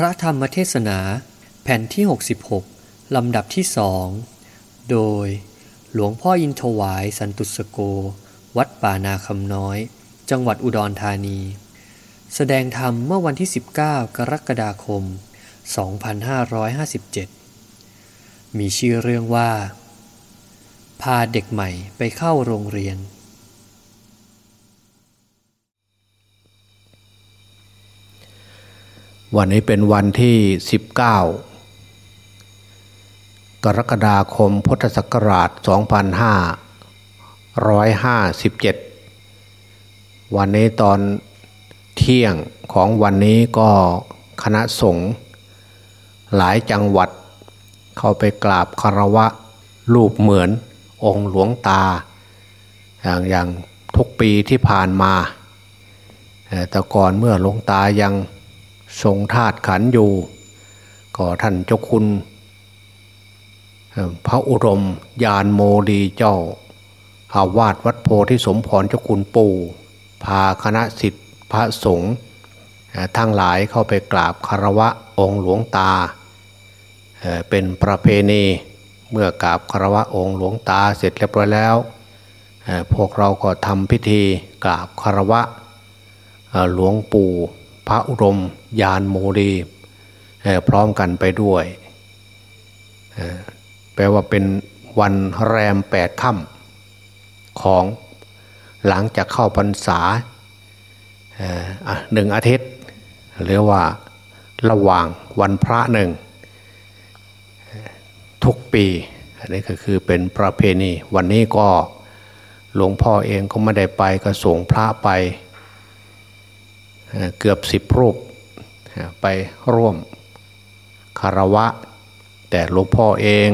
พระธรรมเทศนาแผ่นที่ 66 ลำดับที่สองโดยหลวงพ่ออินทวายสันตุสโก วัดป่านาคำน้อย จังหวัดอุดรธานี แสดงธรรมเมื่อวันที่ 19 กรกฎาคม 2557 มีชื่อเรื่องว่า พาเด็กใหม่ไปเข้าโรงเรียน วันนี้เป็นวันที่ 19 กรกฎาคมพุทธศักราช 2557 วันนี้ตอนเที่ยงของวันนี้ก็คณะสงฆ์หลายจังหวัด เข้าไปกราบคารวะรูปเหมือนองค์หลวงตา อย่างอย่างทุกปีที่ผ่านมา แต่ก่อนเมื่อหลวงตายัง ทรงธาตุขันอยู่ก็ท่านเจ้าคุณ พระอุรมยานโมดีเจ้าอาวาสวัดโพธิสมพรเจ้าคุณปู่พาคณะสิทธิพระสงฆ์ทั้งหลายเข้าไปกราบคารวะองค์หลวงตา เป็นประเพณีเมื่อกราบคารวะองค์หลวงตาเสร็จเรียบร้อยแล้ว พวกเราก็ทำพิธีกราบคารวะหลวงปู่ พระอุรมยานโมดีพร้อมกันไปด้วย แปลว่าเป็นวันแรมแปดค่ำของหลังจากเข้าพรรษาหนึ่งอาทิตย์เรียกว่าระหว่างวันพระหนึ่ง ทุกปีอันนี้ก็คือเป็นประเพณี วันนี้ก็หลวงพ่อเองก็ไม่ได้ไปก็ส่งพระไป เกือบสิบรูปไปร่วมคารวะ แต่หลวงพ่อเอง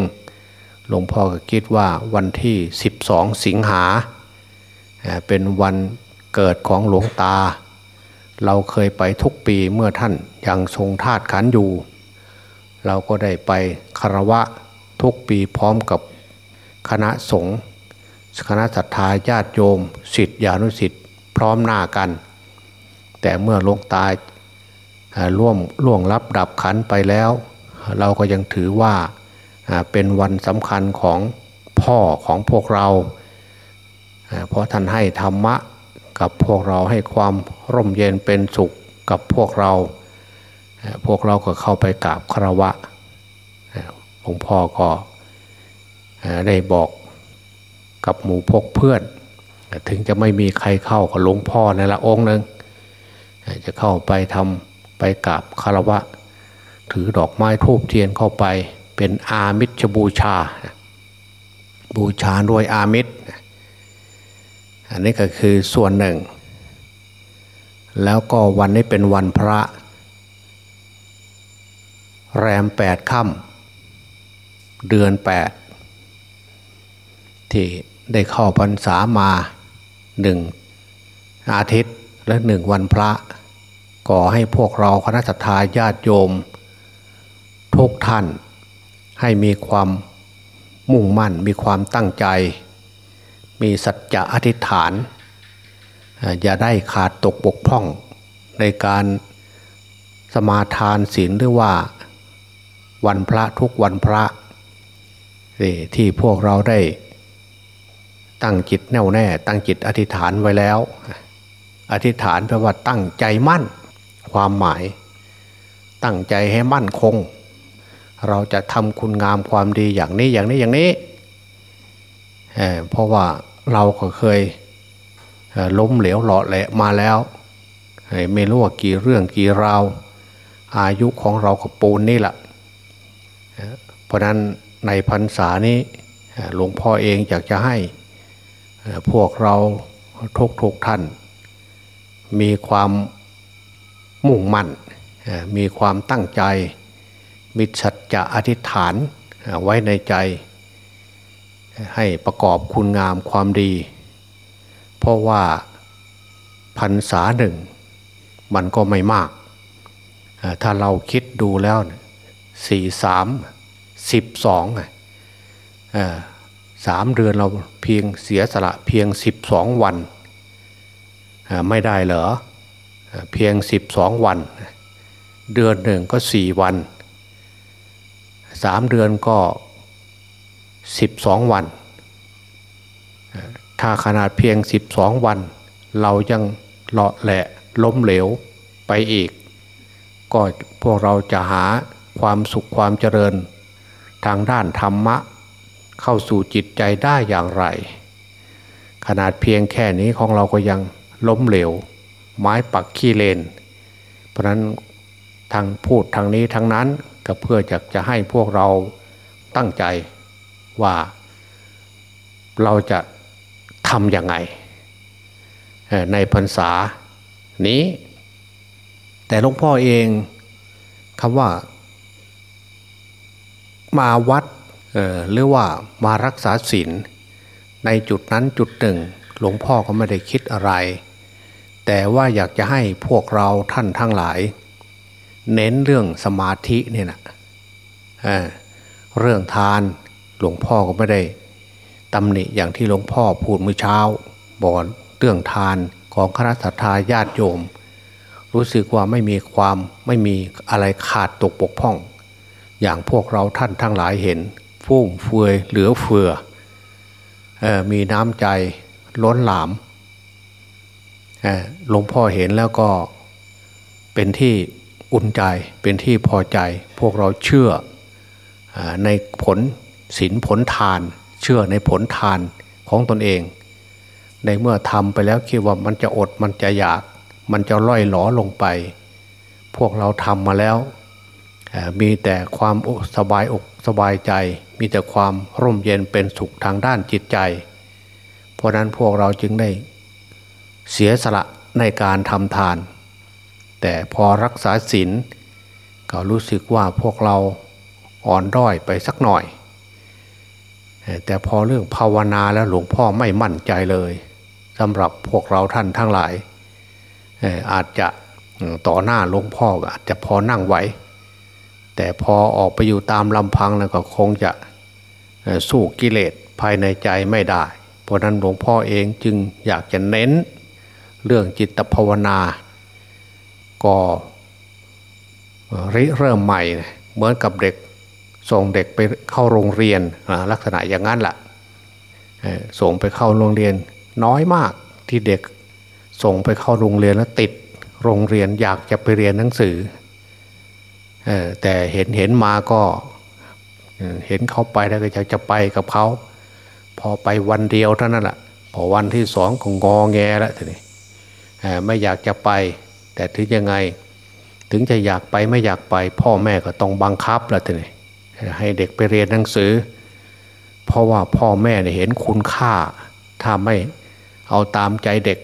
หลวงพ่อก็คิดว่าวันที่ 12 สิงหา เป็นวันเกิดของหลวงตา เราเคยไปทุกปีเมื่อท่านยังทรงธาตุขันอยู่ เราก็ได้ไปคารวะทุกปีพร้อมกับคณะสงฆ์คณะศรัทธาญาติโยมสิทธิานุสิทธิ์พร้อมหน้ากัน แต่เมื่อลงตายร่วมล่วงรับดับขันไปแล้ว เราก็ยังถือว่าเป็นวันสำคัญของพ่อของพวกเรา เพราะท่านให้ธรรมะกับพวกเราให้ความร่มเย็นเป็นสุขกับพวกเรา พวกเราก็เข้าไปกราบคารวะหลวงพ่อก็ได้บอกกับหมู่พกเพื่อน ถึงจะไม่มีใครเข้ากับหลวงพ่อในละองค์หนึ่ง จะเข้าไปทำไปกราบคารวะ ถือดอกไม้ทูบเทียนเข้าไปเป็นอามิชบูชา บูชาด้วยอามิตรอันนี้ก็คือส่วนหนึ่ง แล้วก็วันนี้เป็นวันพระ แรมแปดค่ำเดือนแปดที่ได้เข้าพรรษามาหนึ่งอาทิตย์และหนึ่งวันพระ ก่อให้พวกเราคณะสัตยาญาติโยม ทุกท่านให้มีความมุ่งมั่นมีความตั้งใจ มีสัจจะอธิษฐาน อย่าได้ขาดตกบกพร่องในการสมาทานศีลหรือว่าวันพระทุกวันพระที่พวกเราได้ตั้งจิตแน่วแน่ ตั้งจิตอธิษฐานไว้แล้ว อธิษฐานแปลว่าตั้งใจมั่น ความหมาย ตั้งใจให้มั่นคง เราจะทำคุณงามความดีอย่างนี้อย่างนี้อย่างนี้เเพราะว่าเราก็เคยล้มเหลวหล่อแหละมาแล้วไม่รู้ว่ากี่เรื่องกี่ราวอายุของเรากับปูนนี่แหละเพราะนั้นในพรรษานี้หลวงพ่อเองอยากจะให้พวกเราทุกทุกท่าน มีความ มุ่งมั่น มีความตั้งใจ มีสัจจะอธิษฐานไว้ในใจ ให้ประกอบคุณงามความดี เพราะว่าพรรษาหนึ่งมันก็ไม่มาก ถ้าเราคิดดูแล้วสี่สามสิบสองสามเดือนเราเพียงเสียสละเพียงสิบสองวัน ไม่ได้เหรอ เพียงสิบสองวัน เดือนหนึ่งก็สี่วันสามเดือนก็สิบสองวัน ถ้าขนาดเพียงสิบสองวัน เรายังเลาะแหละล้มเหลวไปอีก ก็พวกเราจะหาความสุขความเจริญ ทางด้านธรรมะ เข้าสู่จิตใจได้อย่างไร ขนาดเพียงแค่นี้ของเราก็ยังล้มเหลว ไม้ปักขี้เลน เพราะนั้นทางพูดทางนี้ทั้งนั้นก็เพื่อจะจะให้พวกเราตั้งใจว่าเราจะทำยังไง ในพรรษานี้ แต่หลวงพ่อเองคำว่า มาวัดหรือว่ามารักษาศีลในจุดนั้นจุดหนึ่ง หลวงพ่อก็ไม่ได้คิดอะไร แต่ว่าอยากจะให้พวกเราท่านทั้งหลาย เน้นเรื่องสมาธิเนี่ยนะเเรื่องทานหลวงพ่อก็ไม่ได้ตำหนิอย่างที่หลวงพ่อพูดเมื่อเช้าบอกเรื่องทานของคณะสัตยาญาติโยม รู้สึกว่าไม่มีความไม่มีอะไรขาดตกปกพ่อง อย่างพวกเราท่านทั้งหลายเห็นฟุ่มเฟือยเหลือเฟืออมีน้ำใจล้นหลาม หลวงพ่อเห็นแล้วก็เป็นที่อุ่นใจเป็นที่พอใจ พวกเราเชื่อในผลศีลผลทาน เชื่อในผลทานของตนเอง ในเมื่อทำไปแล้วคิดว่ามันจะอดมันจะอยาก มันจะล่อยหลอลงไป พวกเราทำมาแล้ว มีแต่ความสบายอกสบายใจ มีแต่ความร่มเย็นเป็นสุขทางด้านจิตใจ เพราะนั้นพวกเราจึงได้ เสียสละในการทำทาน แต่พอรักษาศีลก็รู้สึกว่าพวกเราอ่อนด้อยไปสักหน่อย แต่พอเรื่องภาวนาแล้วหลวงพ่อไม่มั่นใจเลยสำหรับพวกเราท่านทั้งหลาย อาจจะต่อหน้าหลวงพ่ออาจจะพอนั่งไหว แต่พอออกไปอยู่ตามลำพังแล้วก็คงจะสู้กิเลสภายในใจไม่ได้ เพราะนั้นหลวงพ่อเองจึงอยากจะเน้น เรื่องจิตภาวนา ก็ริเริ่มใหม่ เหมือนกับเด็กส่งเด็กไปเข้าโรงเรียนลักษณะอย่างนั้นแหละส่งไปเข้าโรงเรียนน้อยมากที่เด็กส่งไปเข้าโรงเรียนแล้วติดโรงเรียนอยากจะไปเรียนหนังสือแต่เห็นเห็นมาก็เห็นเขาไปแล้วก็อยากจะไปกับเขา พอไปวันเดียวเท่านั้นแหละพอวันที่สองก็งอแงแล้วทีนี้ ไม่อยากจะไป แต่ถึงยังไง ถึงจะอยากไปไม่อยากไป พ่อแม่ก็ต้องบังคับแล้วทีนี้ให้เด็กไปเรียนหนังสือ เพราะว่าพ่อแม่เห็นคุณค่า ถ้าไม่เอาตามใจเด็ก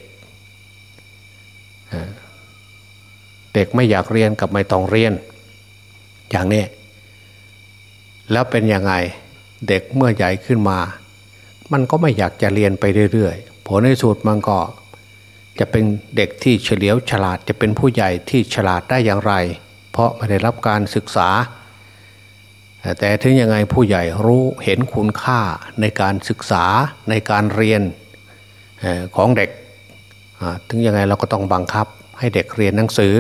เด็กไม่อยากเรียนกับไม่ต้องเรียน อย่างนี้ แล้วเป็นยังไงเด็กเมื่อใหญ่ขึ้นมา มันก็ไม่อยากจะเรียนไปเรื่อยๆ ผลในสุดมันก็ จะเป็นเด็กที่เฉลียวฉลาดจะเป็นผู้ใหญ่ที่ฉลาดได้อย่างไร เพราะไม่ได้รับการศึกษา แต่ถึงยังไงผู้ใหญ่รู้เห็นคุณค่าในการศึกษาในการเรียนของเด็ก ถึงยังไงเราก็ต้องบังคับให้เด็กเรียนหนังสือ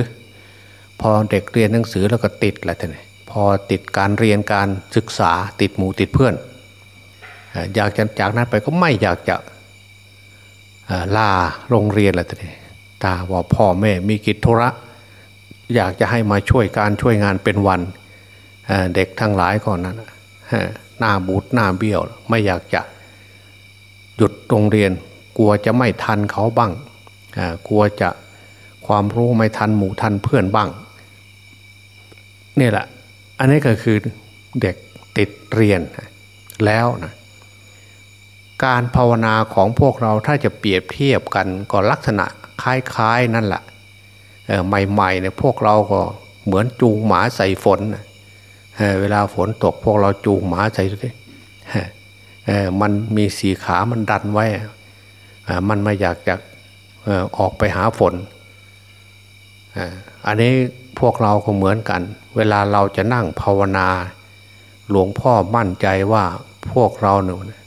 พอเด็กเรียนหนังสือแล้วก็ติดแหละท่านพอติดการเรียนการศึกษาติดหมู่ติดเพื่อนอยากจะจากนั้นไปก็ไม่อยากจะ ลาโรงเรียนแหละท่านตาว่าพ่อแม่มีกิจธุระ อยากจะให้มาช่วยการช่วยงานเป็นวันเด็กทั้งหลายก่อนนั้นหน้าบูดหน้าเบี้ยว ไม่อยากจะหยุดโรงเรียน กลัวจะไม่ทันเขาบ้างกลัวจะความรู้ไม่ทันหมู่ทันเพื่อนบ้างนี่แหละ อันนี้ก็คือเด็กติดเรียนแล้วนะ การภาวนาของพวกเราถ้าจะเปรียบเทียบกันก็ลักษณะคล้ายๆนั่นแหละใหม่ๆเนี่ยพวกเราก็เหมือนจูงหมาใส่ฝนเวลาฝนตกพวกเราจูงหมาใส่มันมีสีขามันดันไว้ มันไม่อยากจะออกไปหาฝน อันนี้พวกเราก็เหมือนกัน เวลาเราจะนั่งภาวนา หลวงพ่อมั่นใจว่าพวกเราเนี่ย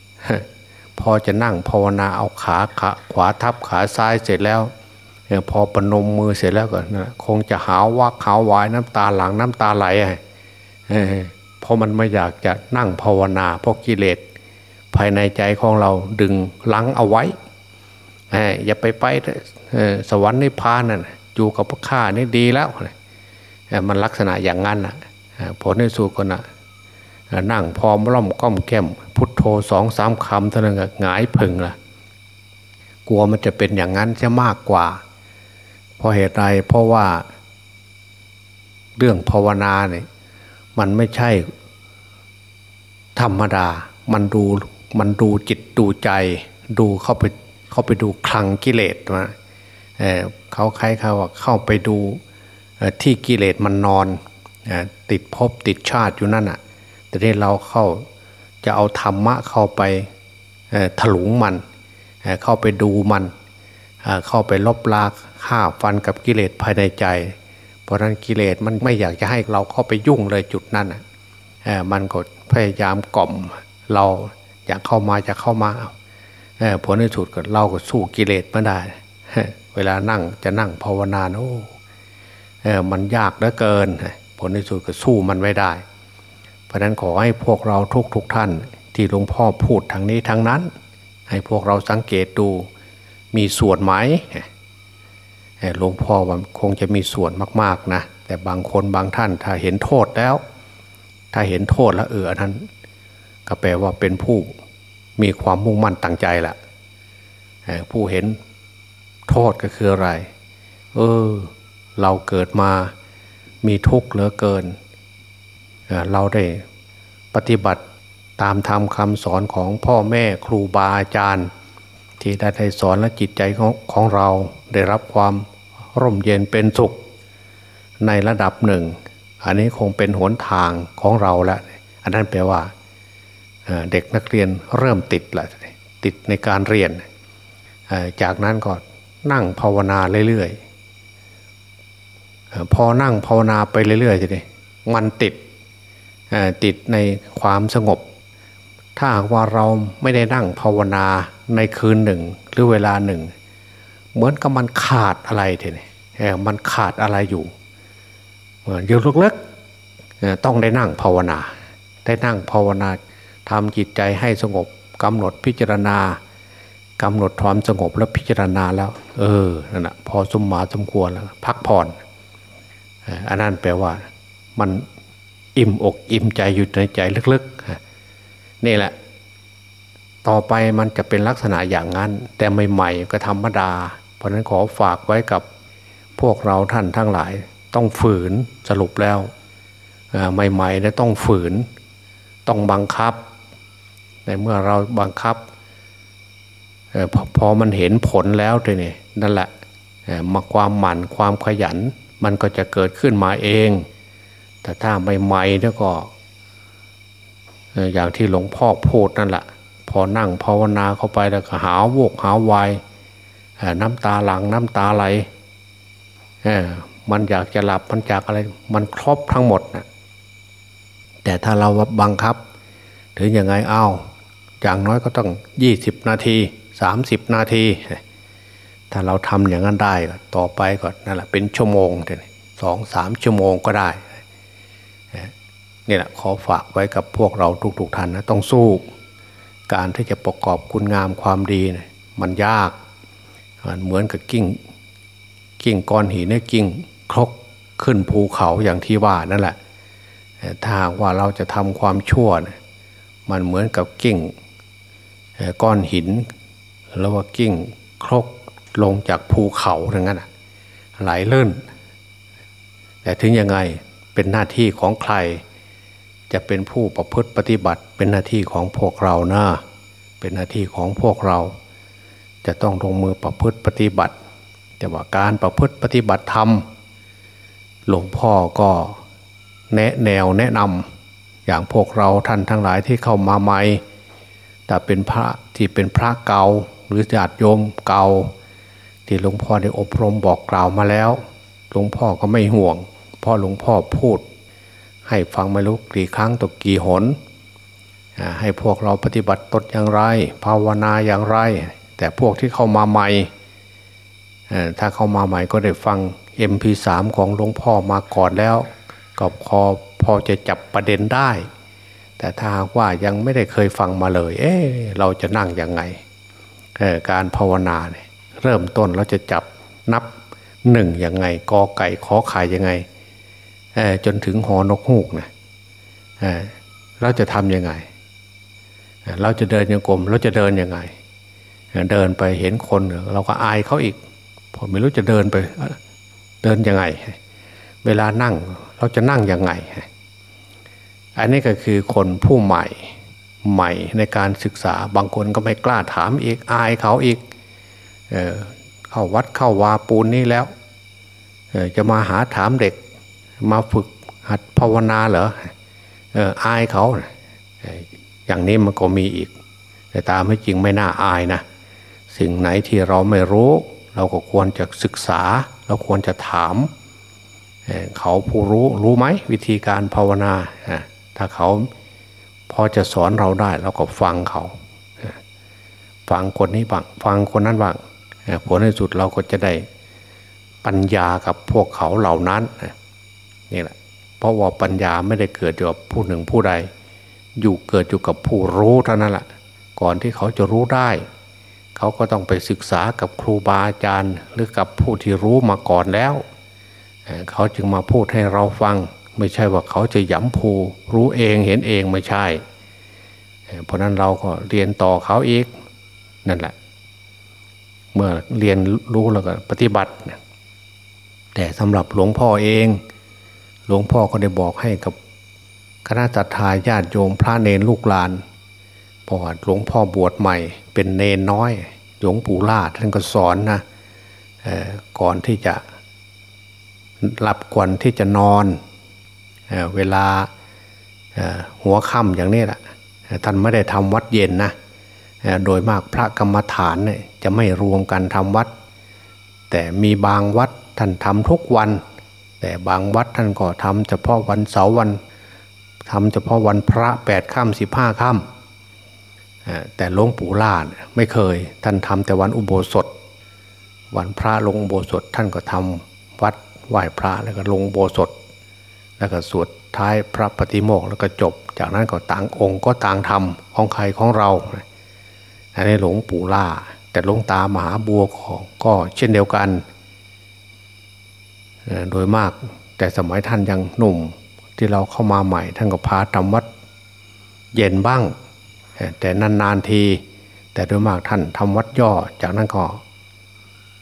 พอจะนั่งภาวนาเอาขาขาขวาทับขาซ้ายเสร็จแล้วพอปนมมือเสร็จแล้วก็นะคงจะหาววักหาววายน้ำตาหลังน้ำตาไหลอะเอเพราะมันไม่อยากจะนั่งภาวนาเพราะกิเลสภายในใจของเราดึงลังเอาไว้อออย่าไปไปสวรรค์นิพพานนั่นน่ะอยู่กับพระข้านี่ดีแล้วเออมันลักษณะอย่างนั้นนะผลในสุดก็นะเออ นั่งพร้อมร่อมก้อมแก้ม พุทโธสองสามคำเท่านั้นก็หงายพึงละกลัวมันจะเป็นอย่างนั้นจะมากกว่า เพราะเหตุใดเพราะว่า เรื่องภาวนาเนี่ยมันไม่ใช่ ธรรมดา มันดูมันดูจิตดูใจ ดูเข้าไปเข้าไปดูคลังกิเลสมาเเขาใครเขาว่าเข้าไปดูที่กิเลสมันนอนอติดภพติดชาติอยู่นั่นอะ แต่ที่เราเข้าจะเอาธรรมะเข้าไปถลุงมันเข้าไปดูมันเข้าไปลบลาฆ่าฟันกับกิเลสภายในใจ เพราะนั้นกิเลสมันไม่อยากจะให้เราเข้าไปยุ่งเลยจุดนั้นอะมันก็พยายามกล่อมเราอยากเข้ามาจะเข้ามาผลในสุดก็เราก็สู้กิเลสไม่ได้ เวลานั่งจะนั่งภาวนาโอ้เออมันยากเหลือเกิน ผลในสุดก็สู้มันไม่ได้ ราะฉะนั้นขอให้พวกเราทุกทุกท่านที่หลวงพ่อพูดทางนี้ทางนั้น ให้พวกเราสังเกตดูมีส่วนไหมหลวงพ่อคงจะมีส่วนมากๆนะแต่บางคนบางท่านถ้าเห็นโทษแล้ว ถ้าเห็นโทษแล้วเอออันนั้น ก็แปลว่าเป็นผู้มีความมุ่งมั่นตั้งใจละผู้เห็นโทษก็คืออะไร เออ เราเกิดมามีทุกข์เหลือเกิน เราได้ปฏิบัติตามธรรมคำสอนของพ่อแม่ครูบาอาจารย์ ที่ได้ได้สอนและจิตใจของของเราได้รับความร่มเย็นเป็นสุข ในระดับหนึ่ง อันนี้คงเป็นหนทางของเราแล้วอันนั้นแปลว่าเด็กนักเรียนเริ่มติดละติดในการเรียน จากนั้นก็นั่งภาวนาเรื่อยๆพอนั่งภาวนาไปเรื่อยๆทีนี้มันติด ติดในความสงบ ถ้าหากว่าเราไม่ได้นั่งภาวนาในคืนหนึ่งหรือเวลาหนึ่ง เหมือนกับมันขาดอะไรทีนี้เอ่มันขาดอะไรอยู่เหมือนอยู่ลึกๆเอ่อต้องได้นั่งภาวนา ได้นั่งภาวนาทำจิตใจให้สงบกำหนดพิจารณากำหนดความสงบแล้วพิจารณาแล้ว เออนั่นแหะพอสมมาสมควรแล้วพักผ่อนอันนั้นแปลว่ามัน อิ่มอกอิ่มใจอยู่ในใจลึกๆนี่แหละ ต่อไปมันจะเป็นลักษณะอย่างนั้น แต่ใหม่ๆก็ธรรมดา เพราะฉะนั้นขอฝากไว้กับพวกเราท่านทั้งหลาย ต้องฝืนสรุปแล้วใหม่ๆเนี่ยต้องฝืน ต้องบังคับ ในเมื่อเราบังคับอพอพอมันเห็นผลแล้วเลยนี่นั่นแหละมาความหมั่นความขยัน มันก็จะเกิดขึ้นมาเอง แต่ถ้าใหม่ๆเนี่ยก็ อย่างที่หลวงพ่อพูดนั่นแหละพอนั่งภาวนาเข้าไปแล้วก็หาวโวกหาวายน้ำตาหลังน้ำตาไหลมันอยากจะหลับมันจากอะไร มันครบทั้งหมดนะแต่ถ้าเราบังคับ ถึงยังไงเอาอย่างน้อยก็ต้องยี่สิบนาทีสามสิบนาที ถ้าเราทำอย่างนั้นได้ต่อไปก็นั่นแหละเป็นชั่วโมงสองสามชั่วโมงก็ได้ นี่แหละขอฝากไว้กับพวกเราทุกๆท่านนะต้องสู้ การที่จะประกอบคุณงามความดีนะมันยากมันเหมือนกับกิ้งกิ้งก้อนหินเนี่ยกิ้งครกขึ้นภูเขาอย่างที่ว่านั่นแหละถ้าหากว่าเราจะทำความชั่วนะมันเหมือนกับกิ้งก้อนหินแล้วว่ากิ้งครกลงจากภูเขาทั้งนั้นน่ะไหลเลื่นแต่ถึงยังไงเป็นหน้าที่ของใคร จะเป็นผู้ประพฤติปฏิบัติเป็นหน้าที่ของพวกเรานะเป็นหน้าที่ของพวกเรา จะต้องลงมือประพฤติปฏิบัติ แต่ว่าการประพฤติปฏิบัติธรรมหลวงพ่อก็แนะแนวแนะนำอย่างพวกเราท่านทั้งหลายที่เข้ามาใหม่แต่เป็นพระที่เป็นพระเก่าหรือญาติโยมเก่า ที่หลวงพ่อได้อบรมบอกกล่าวมาแล้ว หลวงพ่อก็ไม่ห่วงเพราะหลวงพ่อพูด ให้ฟังไม่รู้กี่ครั้งตกกี่หน ให้พวกเราปฏิบัติตนอย่างไร ภาวนาอย่างไร แต่พวกที่เข้ามาใหม่ถ้าเข้ามาใหม่ก็ได้ฟัง MP3 ของหลวงพ่อมาก่อนแล้วก็พอพอจะจับประเด็นได้ แต่ถ้าว่ายังไม่ได้เคยฟังมาเลย เอ๊เราจะนั่งยังไงการภาวนาเนี่ยเริ่มต้นเราจะจับนับหนึ่งยังไงกอไก่ขอไข่ยังไง จนถึงหอนกฮูกนะเราจะทำยังไง เราจะเดินยังกลมเราจะเดินยังไง เดินไปเห็นคนเราก็อายเขาอีกผมไม่รู้จะเดินไปเดินยังไง เวลานั่งเราจะนั่งยังไง อันนี้ก็คือคนผู้ใหม่ใหม่ในการศึกษาบางคนก็ไม่กล้าถามอีกอายเขาอีกเเข้าวัดเข้าวาปูนนี่แล้วจะมาหาถามเด็ก มาฝึกหัดภาวนาเหรอเอออายเขาอย่างนี้มันก็มีอีก แต่ตามไม่จริงไม่น่าอายนะสิ่งไหนที่เราไม่รู้ เราก็ควรจะศึกษา เราควรจะถามเขาผู้รู้รู้ไหมวิธีการภาวนา ถ้าเขาพอจะสอนเราได้เราก็ฟังเขาฟังคนนี้บ้างฟังคนนั้นบ้างผลในสุดเราก็จะได้ปัญญากับพวกเขาเหล่านั้น นี่แหละ เพราะว่าปัญญาไม่ได้เกิดอยู่กับผู้หนึ่งผู้ใด อยู่เกิดอยู่กับผู้รู้เท่านั้นแหละก่อนที่เขาจะรู้ได้ เขาก็ต้องไปศึกษากับครูบาอาจารย์ หรือกับผู้ที่รู้มาก่อนแล้ว เขาจึงมาพูดให้เราฟัง ไม่ใช่ว่าเขาจะย้ำภูรู้เองเห็นเองไม่ใช่ เพราะนั้นเราก็เรียนต่อเขาอีกนั่นแหละ เมื่อเรียนรู้แล้วก็ปฏิบัติ แต่สำหรับหลวงพ่อเอง หลวงพ่อก็ได้บอกให้กับคณะจัตหาญาติโยมพระเนรลูกหลานพอหลวงพ่อบวชใหม่เป็นเนนน้อย หลวงปู่ล่าท่านก็สอนนะก่อนที่จะหลับก่อนที่จะนอนเเวลาหัวค่ำอย่างนี้แหละท่านไม่ได้ทำวัดเย็นนะโดยมากพระกรรมฐานเนี่ยจะไม่รวมกันทำวัด แต่มีบางวัดท่านทำทุกวัน แต่บางวัดท่านก็ทำเฉพาะวันเสาร์วันทำเฉพาะวันพระแปดค่ำสิบห้าค่ำแต่หลวงปู่ล่าไม่เคย ท่านทำแต่วันอุโบสถ วันพระลงอุโบสถท่านก็ทำวัดไหว้พระแล้วก็ลงอุโบสถ แล้วก็สวดท้ายพระปฏิโมกข์แล้วก็จบ จากนั้นก็ต่างองค์ก็ต่างทำของใครของเราอันนี้หลวงปู่ล่า แต่หลวงตามหาบัวก็เช่นเดียวกัน โดยมากแต่สมัยท่านยังหนุ่มที่เราเข้ามาใหม่ ท่านก็พาทำวัดเย็นบ้าง แต่นานๆที แต่โดยมากท่านทำวัดย่อจากนั้นก็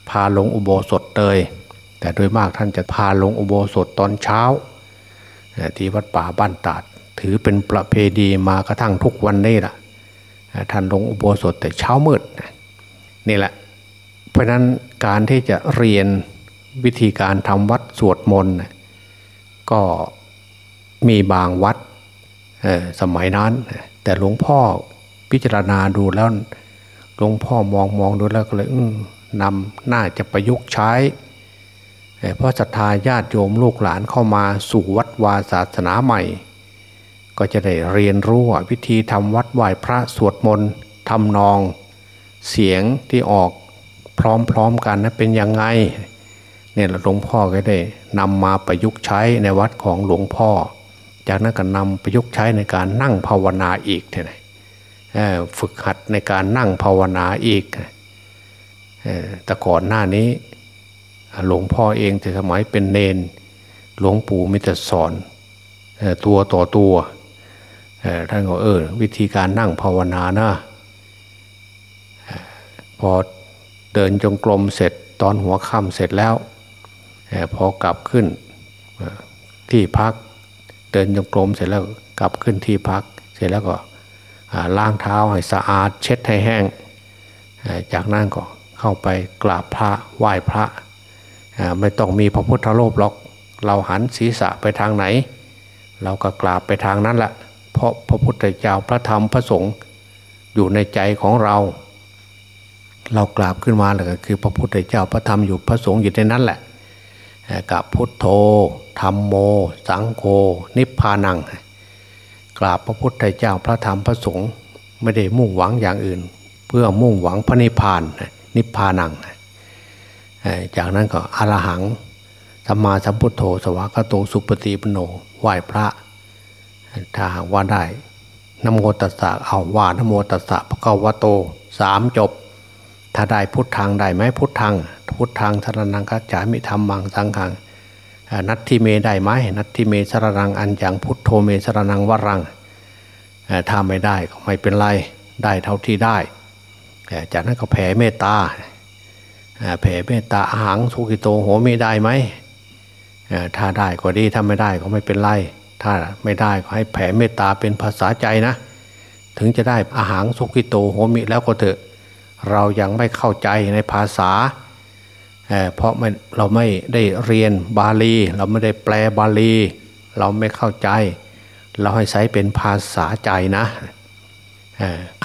พาลงอุโบสถเลยแต่โดยมากท่านจะพาลงอุโบสถตอนเช้า ที่วัดป่าบ้านตาดถือเป็นประเพณีมากระทั่งทุกวันนี้แหละท่านลงอุโบสถแต่เช้ามืดนี่แหละ เพราะนั้นการที่จะเรียน วิธีการทำวัดสวดมนต์ก็มีบางวัดสมัยนั้น แต่หลวงพ่อพิจารณาดูแล้วหลวงพ่อมองมองดูแล้วก็เลยนำน่าจะประยุกต์ใช้ เพราะศรัทธาญาติโยมลูกหลานเข้ามาสู่วัดวาศาสนาใหม่ ก็จะได้เรียนรู้วิธีทำวัดไหว้พระสวดมนต์ทำนอง เสียงที่ออกพร้อมๆกันนะเป็นยังไง เนี่ยหลวงพ่อก็ได้นำมาประยุกต์ใช้ในวัดของหลวงพ่อ จากนั้นก็นำประยุกต์ใช้ในการนั่งภาวนาอีกเนี่ยฝึกหัดในการนั่งภาวนาอีกแต่ก่อนหน้านี้ หลวงพ่อเองแต่สมัยเป็นเนน หลวงปู่มิตรสอนตัวต่อตัวท่านก็เออ วิธีการนั่งภาวนานะพอเดินจงกรมเสร็จตอนหัวค่ำเสร็จแล้ว พอกลับขึ้นที่พัก เดินจงกรมเสร็จแล้วกลับขึ้นที่พัก เสร็จแล้วก็ล้างเท้าให้สะอาด เช็ดให้แห้ง จากนั้นก็เข้าไปกราบพระไหว้พระ ไม่ต้องมีพระพุทธรูปหรอก เราหันศีรษะไปทางไหน เราก็กราบไปทางนั้นแหละเพราะพระพุทธเจ้าพระธรรมพระสงฆ์อยู่ในใจของเรา เรากราบขึ้นมาเลยคือพระพุทธเจ้าพระธรรมอยู่พระสงฆ์อยู่ในนั้นแหละ กับพุทโธธรรมโม สังโฆนิพพานัง กราบพระพุทธเจ้าพระธรรมพระสงฆ์ไม่ได้มุ่งหวังอย่างอื่น เพื่อมุ่งหวังพระนิพพานนิพพานัง จากนั้นก็อรหังสัมมาสัมพุทโธ สวากโตสุปฏิปโนไหว้พระถ้าว่าได้นโมตัสสะเอาว่านโมตัสสะพระกวะโตสามจบ ถ้าได้พุทธังได้ไหมพุทธัง พุทธังสรนังกัจจามิธรรมังสังฆังนัตทิเมได้ไหมนัตทิเมสรนังอันยังพุทโธเมสรนังวรังถ้าไม่ได้ก็ไม่เป็นไรได้เท่าที่ได้ จากนั้นก็แผ่เมตตาแผ่เมตตาอาหังสุกิโตโหมิได้ไหมถ้าได้ก็ดีถ้าไม่ได้ก็ไม่เป็นไร ถ้าไม่ได้ก็ให้แผ่เมตตาเป็นภาษาใจนะ ถึงจะได้อาหารสุกิโตโหมิแล้วก็เถอะ เรายังไม่เข้าใจในภาษา เพราะเราไม่ได้เรียนบาลี เราไม่ได้แปลบาลี เราไม่เข้าใจ เราให้ใช้เป็นภาษาใจนะ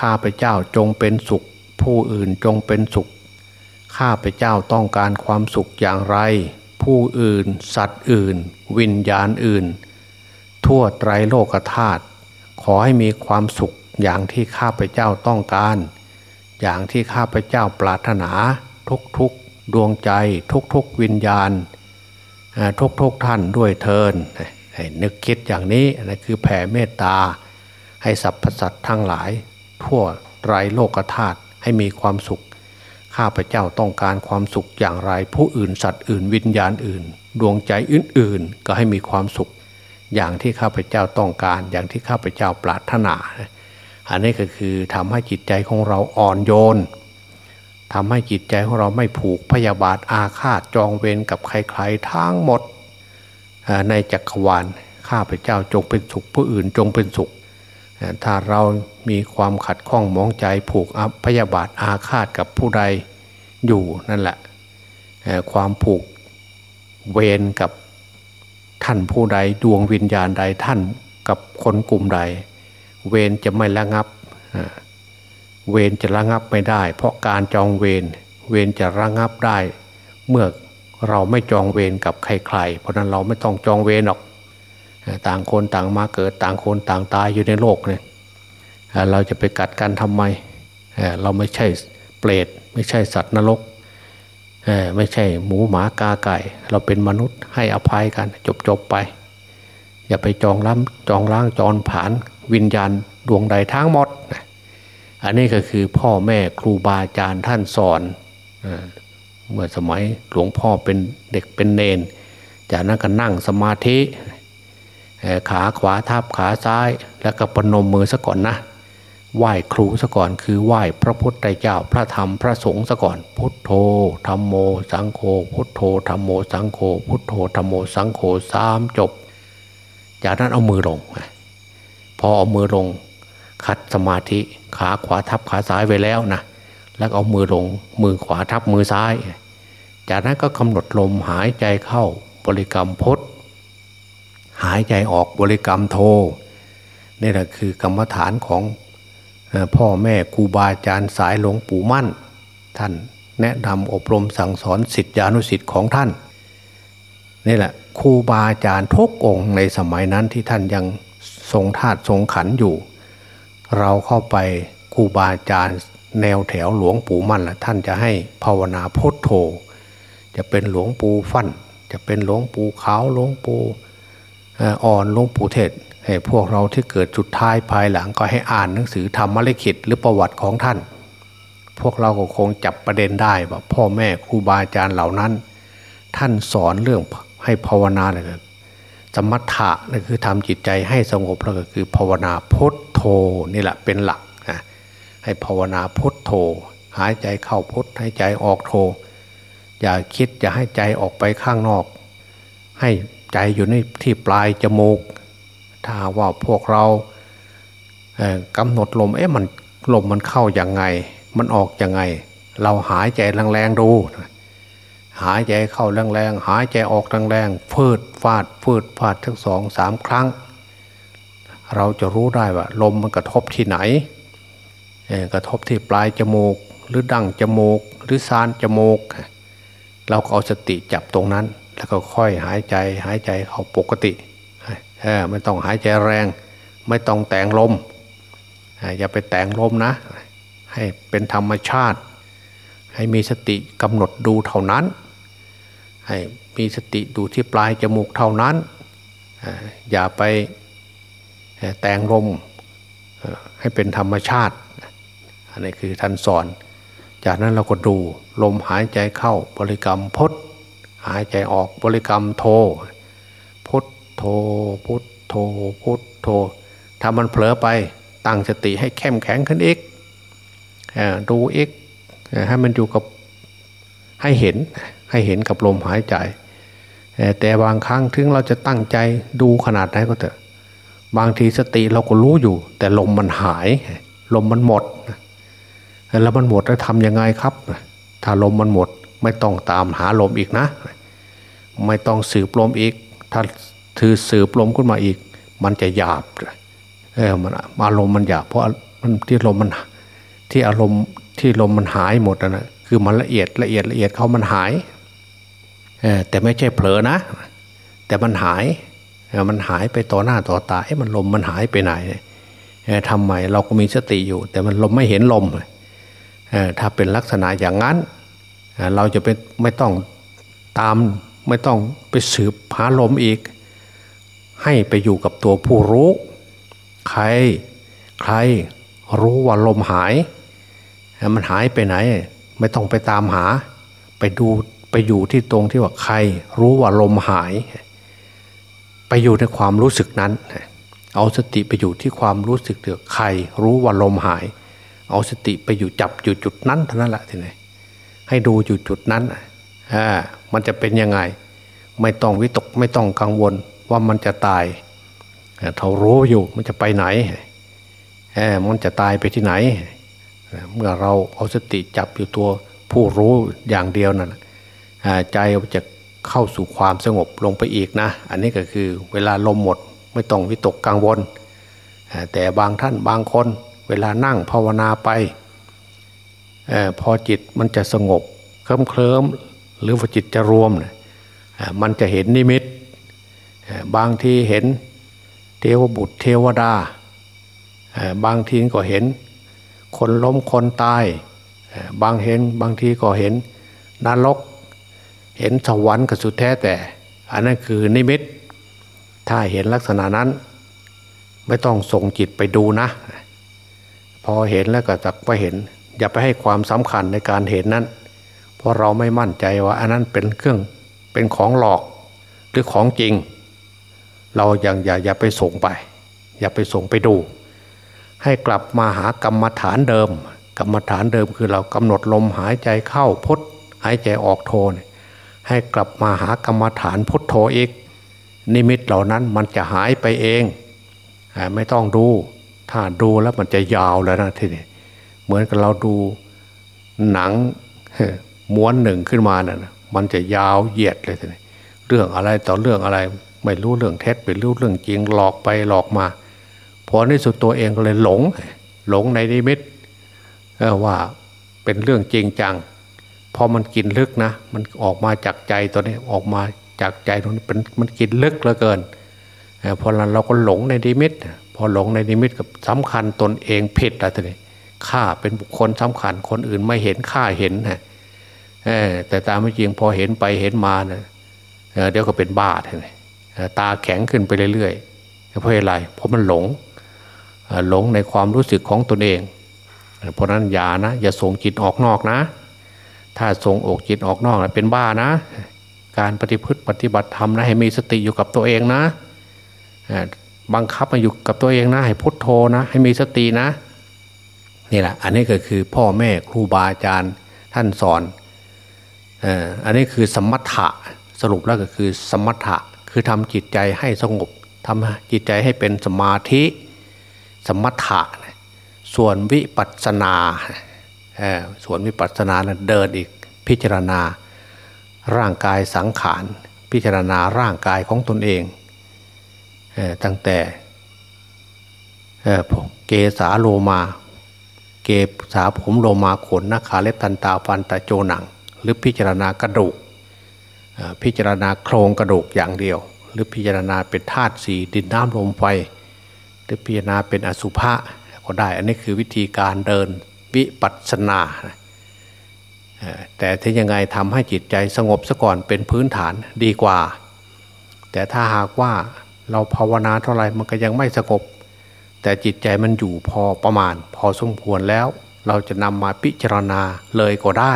ข้าพเจ้าจงเป็นสุข ผู้อื่นจงเป็นสุข ข้าพเจ้าต้องการความสุขอย่างไร ผู้อื่น สัตว์อื่น วิญญาณอื่น ทั่วไตรโลกธาตุขอให้มีความสุขอย่างที่ข้าพเจ้าต้องการ อย่างที่ข้าพเจ้าปรารถนาทุกๆ ดวงใจทุกๆวิญญาณทุกๆท่านด้วยเทินให้นึกคิดอย่างนี้นะคือแผ่เมตตา ให้สรรพสัตว์ทั้งหลาย ทั่วไรโลกธาตุให้มีความสุข ข้าพเจ้าต้องการความสุขอย่างไร ผู้อื่นสัตว์อื่นวิญญาณอื่น ดวงใจอื่นๆ ก็ให้มีความสุข อย่างที่ข้าพเจ้าต้องการ อย่างที่ข้าพเจ้าปรารถนา อันนี้ก็คือทำให้จิตใจของเราอ่อนโยน ทำให้จิตใจของเราไม่ผูกพยาบาทอาฆาตจองเวรกับใครๆทั้งหมดในจักรวาลข้าพเจ้าจงเป็นสุขผู้อื่นจงเป็นสุข ถ้าเรามีความขัดข้องมองใจผูกอัพพยาบาทอาฆาตกับผู้ใดอยู่นั่นแหละความผูกเวรกับท่านผู้ใดดวงวิญญาณใดท่านกับคนกลุ่มใด เวรจะไม่ระงับ เวรจะระงับไม่ได้ เพราะการจองเวรเวรจะระงับได้ เมื่อเราไม่จองเวรกับใครๆ เพราะนั้นเราไม่ต้องจองเวรหรอก ต่างคนต่างมาเกิดต่างคนต่างตายอยู่ในโลกเนี่ยเราจะไปกัดกันทำไม เราไม่ใช่เปรตไม่ใช่สัตว์นรกไม่ใช่หมูหมากาไก่ เราเป็นมนุษย์ให้อภัยกันจบจบๆไป อย่าไปจองล้ำจองล้างจองผานวิญญาณดวงใดทั้งหมดนะ อันนี้ก็คือพ่อแม่ครูบาอาจารย์ท่านสอนเมื่อสมัยหลวงพ่อเป็นเด็กเป็นเนน จากนั้นก็นั่งสมาธิขาขวาทับขาซ้าย แล้วก็ปนมมือซะก่อนนะไหว้ครูซะก่อนคือไหว้พระพุทธเจ้าพระธรรมพระสงฆ์ซะก่อน พุทโธธรรมโม สังโฆพุทโธธรรมโมสังโฆพุทโธธรรมโมสังโฆสามจบ จากนั้นเอามือลงพอเอามือลงคัดสมาธิ ขาขวาทับขาซ้ายไว้แล้วนะแล้วเอามือลงมือขวาทับมือซ้าย จากนั้นก็กำหนดลมหายใจเข้าบริกรรมพุทหายใจออกบริกรรมโทนี่แหละคือกรรมฐานของพ่อแม่ครูบาอาจารย์สายหลวงปู่มั่น ท่านแนะนำอบรมสั่งสอนสิทธิานุสิทธิ์ของท่านนี่แหละครูบาอาจารย์ทุกองค์ในสมัยนั้นที่ท่านยังทรงธาตุทรงขันอยู่ เราเข้าไปครูบาอาจารย์แนวแถวหลวงปู่มั่นละท่านจะให้ภาวนาพุทโธ จะเป็นหลวงปู่ฟั่น จะเป็นหลวงปู่ขาวหลวงปู่อ่อนหลวงปู่เทศให้พวกเราที่เกิดจุดท้ายภายหลังก็ให้อ่านหนังสือธรรมลิขิตหรือประวัติของท่าน พวกเราก็คงจับประเด็นได้ว่าพ่อแม่ครูบาอาจารย์เหล่านั้น ท่านสอนเรื่องให้ภาวนาเลย สมถะนั่นคือทำจิตใจให้สงบแล้วก็คือภาวนาพุทโธนี่แหละเป็นหลักนะให้ภาวนาพุทโธ หายใจเข้าพุทหายใจออกโธ อย่าคิดอย่าให้ใจออกไปข้างนอก ให้ใจอยู่ในที่ปลายจมูก ถ้าว่าพวกเราเอ่อกำหนดลมเอ๊ะมันลมมันเข้าอย่างไง มันออกยังไง เราหายใจแรงๆดู หายใจเข้าแรงๆหายใจออกแรงๆฟืดฟาดฟืดฟาดทั้งสองสามครั้ง เราจะรู้ได้ว่า ลมมันกระทบที่ไหนกระทบที่ปลายจมูก หรือดั้งจมูก หรือซานจมูก เราก็เอาสติจับตรงนั้น แล้วก็ค่อยหายใจหายใจเข้าปกติไม่ต้องหายใจแรง ไม่ต้องแต่งลมเอ่ออย่าไปแต่งลมนะ ให้เป็นธรรมชาติ ให้มีสติกำหนดดูเท่านั้น ให้มีสติดูที่ปลายจมูกเท่านั้น อย่าไปแต่งลมให้เป็นธรรมชาติ อันนี้คือท่านสอน จากนั้นเราก็ดูลมหายใจเข้าบริกรรมพดหายใจออกบริกรรมโทพุทโทพุทโทพุทโทถ้ามันเผลอไปตั้งสติให้เข้มแข็งขึ้นอีกดูอีกให้มันอยู่กับให้เห็น ให้เห็นกับลมหายใจ แต่บางครั้งถึงเราจะตั้งใจดูขนาดไหนก็เถอะ บางทีสติเราก็รู้อยู่ แต่ลมมันหาย ลมมันหมด แล้วมันหมดแล้วทำยังไงครับ ถ้าลมมันหมด ไม่ต้องตามหาลมอีกนะ ไม่ต้องสืบลมอีก ถ้าถือสืบลมขึ้นมาอีก มันจะหยาบเออมันอารมณ์มันหยาบเพราะมันที่ลมมันที่อารมณ์ที่ลมมันหายหมดนะคือมันละเอียดละเอียดละเอียดเขามันหาย แต่ไม่ใช่เผลอนะ แต่มันหายมันหายไปต่อหน้าต่อตาไอ้มันลมมันหายไปไหนทำไมเราก็มีสติอยู่ แต่มันลมไม่เห็นลมถ้าเป็นลักษณะอย่างนั้น เราจะไปไม่ต้องตามไม่ต้องไปสืบหาลมอีก ให้ไปอยู่กับตัวผู้รู้ ใครใครรู้ว่าลมหาย มันหายไปไหน ไม่ต้องไปตามหา ไปดู ไปอยู่ที่ตรงที่ว่าใคร รู้ว่าลมหาย ไปอยู่ในความรู้สึกนั้น เอาสติไปอยู่ที่ความรู้สึกเถอะใคร รู้ว่าลมหาย เอาสติไปอยู่จับอยู่จุดนั้นเท่านั้นแหละทีนี้ให้ดูอยู่จุดนั้นอ่ามันจะเป็นยังไง ไม่ต้องวิตกไม่ต้องกังวลว่ามันจะตายเรารู้อยู่มันจะไปไหนมันจะตายไปที่ไหน เมื่อเราเอาสติจับอยู่ตัวผู้รู้อย่างเดียวนั่น ใจจะเข้าสู่ความสงบลงไปอีกนะ อันนี้ก็คือเวลาลมหมดไม่ต้องวิตกกังวล แต่บางท่านบางคนเวลานั่งภาวนาไปพอจิตมันจะสงบเคลิ้มเคลิมหรือว่าจิตจะรวมมันจะเห็นนิมิต บางทีเห็นเทวบุตรเทวดา บางทีก็เห็นคนล้มคนตาย บางเห็นบางทีก็เห็นนรก เห็นสวรรค์กับสุดแท้แต่ อันนั้นคือนิมิต ถ้าเห็นลักษณะนั้น ไม่ต้องส่งจิตไปดูนะ พอเห็นแล้วก็จักไปเห็น อย่าไปให้ความสำคัญในการเห็นนั้น เพราะเราไม่มั่นใจว่า อันนั้นเป็นเครื่องเป็นของหลอกหรือของจริง เราอย่างอย่าอย่าไปส่งไป อย่าไปส่งไปดู ให้กลับมาหากรรมฐานเดิม กรรมฐานเดิมคือเรากำหนดลมหายใจเข้าพุทหายใจออกโทน ให้กลับมาหากรรมฐานพุทโธอีก นิมิตเหล่านั้นมันจะหายไปเอง ไม่ต้องดู ถ้าดูแล้วมันจะยาวแล้วนะทีนี้เหมือนกับเราดูหนังม้วนหนึ่งขึ้นมานะ่ะมันจะยาวเหยียดเลยทีนี้เรื่องอะไรต่อเรื่องอะไร ไม่รู้เรื่องเท็จไม่รู้เรื่องจริงหลอกไปหลอกมาพอในสุดตัวเองก็เลยหลง หลงในนิมิตว่าเป็นเรื่องจริงจัง พอมันกินลึกนะ มันออกมาจากใจตัวนี้ออกมาจากใจตรงนี้เป็นมันกินลึกเหลือเกินพอเราก็หลงในนิมิต พอหลงในนิมิตกับสำคัญตนเองผิดอะไรตัวนี้ข้าเป็นบุคคลสำคัญคนอื่นไม่เห็นข้าเห็นนะแต่ตามไม่จริงพอเห็นไปเห็นมาเนะเดี๋ยวก็เป็นบ้าเลยตาแข็งขึ้นไปเรื่อยๆเพราะอะไรเพราะมันหลงหลงในความรู้สึกของตนเอง เพราะนั้นอย่านะ อย่าส่งจิตออกนอกนะ ถ้าส่งอกจิตออกนอกเป็นบ้านะ การปฏิพฤติปฏิบัติธรรมนะให้มีสติอยู่กับตัวเองนะบังคับมาอยู่กับตัวเองนะให้พุทโธนะ ให้มีสตินะนี่แหละอันนี้ก็คือพ่อแม่ครูบาอาจารย์ท่านสอนอันนี้คือสมถะสรุปแล้วก็คือสมถะคือทำจิตใจให้สงบทำจิตใจให้เป็นสมาธิ สมถะส่วนวิปัสสนา ส่วนวิปัสสนาเดินอีกพิจารณา ร่างกายสังขาร พิจารณาร่างกายของตนเองตั้งแต่เกสาโลมา เกสาผมโลมาขนนักขาเล็บทันตาฟันตะโจหนัง หรือพิจารณากระดูกพิจารณาโครงกระดูกอย่างเดียว หรือพิจารณาเป็นธาตุสีดินน้ำลมไฟหรือพิจารณาเป็นอสุภะก็ได้ อันนี้คือวิธีการเดิน วิปัสสนาแต่ถ้ายังไงทำให้จิตใจสงบซะก่อนเป็นพื้นฐานดีกว่า แต่ถ้าหากว่าเราภาวนาเท่าไหร่มันก็ยังไม่สงบแต่จิตใจมันอยู่พอประมาณ พอสมควรแล้ว เราจะนำมาพิจารณาเลยก็ได้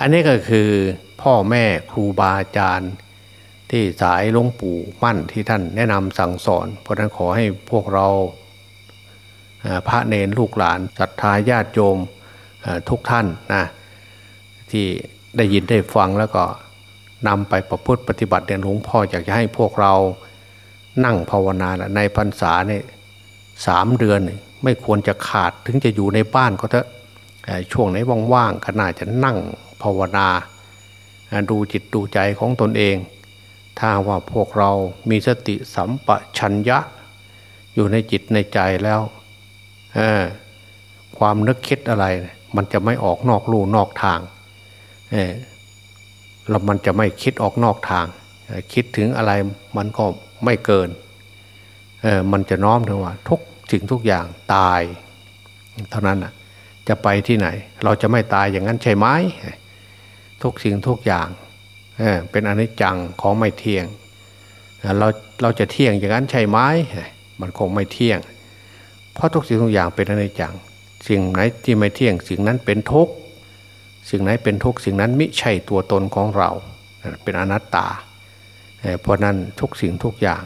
อันนี้ก็คือพ่อแม่ครูบาอาจารย์ที่สายหลวงปู่มั่นที่ท่านแนะนำสั่งสอน เพราะนั้นขอให้พวกเรา พระเนรลูกหลานศรัทธาญาติโยมเอ่อทุกท่านนะที่ได้ยินได้ฟังแล้วก็นำไปประพฤติปฏิบัติเดียนหลวงพ่ออยากจะให้พวกเรานั่งภาวนาในพรรษาเนี่ยสามเดือนไม่ควรจะขาดถึงจะอยู่ในบ้านก็เถอะช่วงไหนว่างๆก็น่าจะนั่งภาวนาดูจิตดูใจของตนเอง ถ้าว่าพวกเรามีสติสัมปชัญญะ อยู่ในจิตในใจแล้ว ความนึกคิดอะไร มันจะไม่ออกนอกลู่นอกทางเออแล้วมันจะไม่คิดออกนอกทาง คิดถึงอะไรมันก็ไม่เกิน มันจะน้อมถึงว่า ทุกสิ่งทุกอย่างตาย เท่านั้นน่ะจะไปที่ไหน เราจะไม่ตายอย่างนั้นใช่ไหมทุกสิ่งทุกอย่างเเป็นอนิจจังของไม่เที่ยง เราเราจะเที่ยงอย่างนั้นใช่ไหมมันคงไม่เที่ยง เพราะทุกสิ่งทุกอย่างเป็นอนิจจัง สิ่งไหนที่ไม่เที่ยงสิ่งนั้นเป็นทุกข์สิ่งไหนเป็นทุกข์สิ่งนั้นมิใช่ตัวตนของเรา เป็นอนัตตา เพราะนั้นทุกสิ่งทุกอย่าง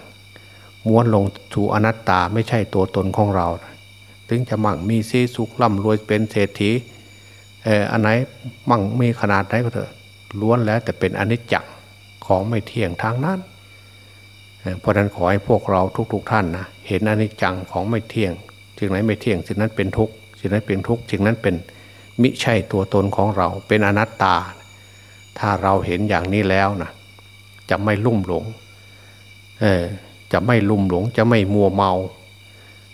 ม้วนลงสู่อนัตตาไม่ใช่ตัวตนของเรา ถึงจะมั่งมีซีสุขร่ำรวยเป็นเศรษฐีอันไหนมั่งมีขนาดไหนก็เถอะล้วนแล้วแต่เป็นอนิจจังของไม่เที่ยงทางนั้น เพราะฉะนั้นขอให้พวกเราทุกๆทท่านนะเห็นอนิจจังของไม่เที่ยง สิ่งไหนไม่เที่ยงสิ่งนั้นเป็นทุกข์สิ่งนั้นเป็นทุกข์สิ่งนั้นเป็นมิใช่ตัวตนของเรา เป็นอนัตตา ถ้าเราเห็นอย่างนี้แล้วนะจะไม่ลุ่มหลงเออจะไม่ลุ่มหลงจะไม่มัวเมา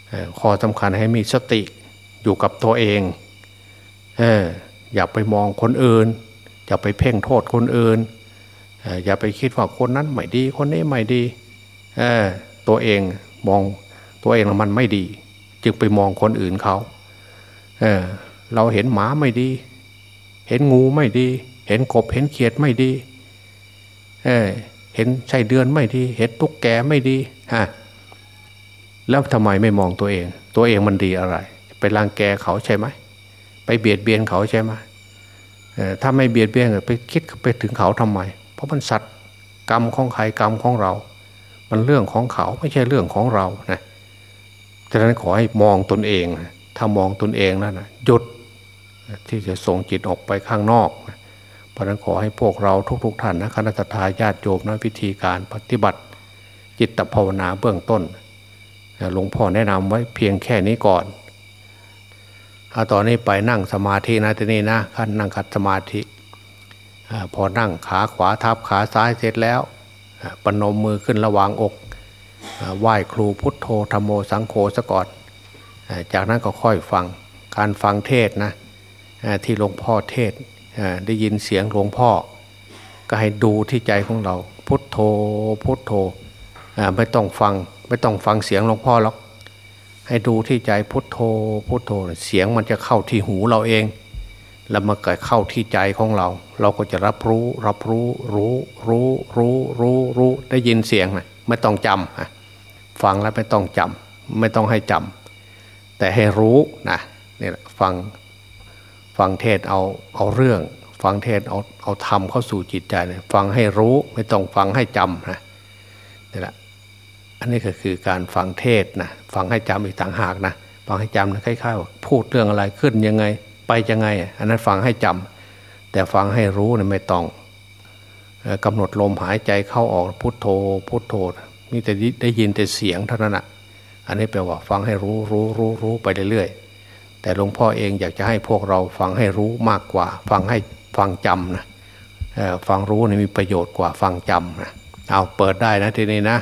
เออข้อสำคัญให้มีสติอยู่กับตัวเองเอออย่าไปมองคนอื่น อย่าไปเพ่งโทษคนอื่นเอออย่าไปคิดว่าคนนั้นไม่ดี คนนี้ไม่ดีเออตัวเองมองตัวเองมันไม่ดี จึงไปมองคนอื่นเขาเออเราเห็นหมาไม่ดี เห็นงูไม่ดี เห็นกบเห็นเขียดไม่ดีเออเห็นไส้เดือนไม่ดี เห็นตุ๊กแกไม่ดีฮะแล้วทำไมไม่มองตัวเอง ตัวเองมันดีอะไร ไปรังแกเขาใช่ไหมไปเบียดเบียนเขาใช่ไหมถ้าไม่เบียดเบียนไปคิดไปถึงเขาทำไม เพราะมันสัตว์กรรมของใครกรรมของเรา มันเรื่องของเขาไม่ใช่เรื่องของเรานะ ฉะนั้นขอให้มองตนเองนะถ้ามองตนเองแล้วนะหยุดที่จะส่งจิตออกไปข้างนอก เพราะนั้นขอให้พวกเราทุกๆทท่านนะคณะทาญาติโยมนะวิธีการปฏิบัติ จิตภาวนาเบื้องต้นหลวงพ่อแนะนำไว้เพียงแค่นี้ก่อนเอาตอนนี้ไปนั่งสมาธินะทีนี้นะขั้นนั่งขัดสมาธิพอนั่งขาขวาทับขาซ้ายเสร็จแล้วปนมมือขึ้นระหว่างอก ไหว้ครูพุทโธธรรมโมสังโฆสะกอนอ่าจากนั้นก็ค่อยฟังการฟังเทศนะที่หลวงพ่อเทศได้ยินเสียงหลวงพ่อ ก็ให้ดูที่ใจของเรา พุทโธพุทโธไม่ต้องฟังไม่ต้องฟังเสียงหลวงพ่อหรอกให้ดูที่ใจพุทโธพุทโธเสียงมันจะเข้าที่หูเราเอง แล้วมันก็เข้าที่ใจของเรา เราก็จะรับรู้รับรู้รู้รู้รู้รู้รู้ได้ยินเสียงนะไม่ต้องจำอะ ฟังแล้วไม่ต้องจำไม่ต้องให้จำแต่ให้รู้นะนี่แหละฟังฟังเทศเอาเอาเรื่อง ฟังเทศเอาเอาธรรมเข้าสู่จิตใจเลยฟังให้รู้ไม่ต้องฟังให้จำนะนี่แหละอันนี้ก็คือการฟังเทศนะฟังให้จำอีกต่างหากนะฟังให้จำนะคล้ายๆว่าพูดเรื่องอะไรขึ้นยังไง ไปยังไง อันนั้นฟังให้จำแต่ฟังให้รู้เนะไม่ต้องเอ่อกำหนดลมหายใจเข้าออกพุทโธพุทโธ มีแต่ได้ยินแต่เสียงเท่านั้นอะอันนี้แปลว่าฟังให้รู้รู้รู้รู้ไปเรื่อยๆแต่หลวงพ่อเองอยากจะให้พวกเราฟังให้รู้มากกว่า ฟังให้ฟังจำนะฟังรู้นี่มีประโยชน์กว่าฟังจำนะเอาเปิดได้นะทีนี้นะ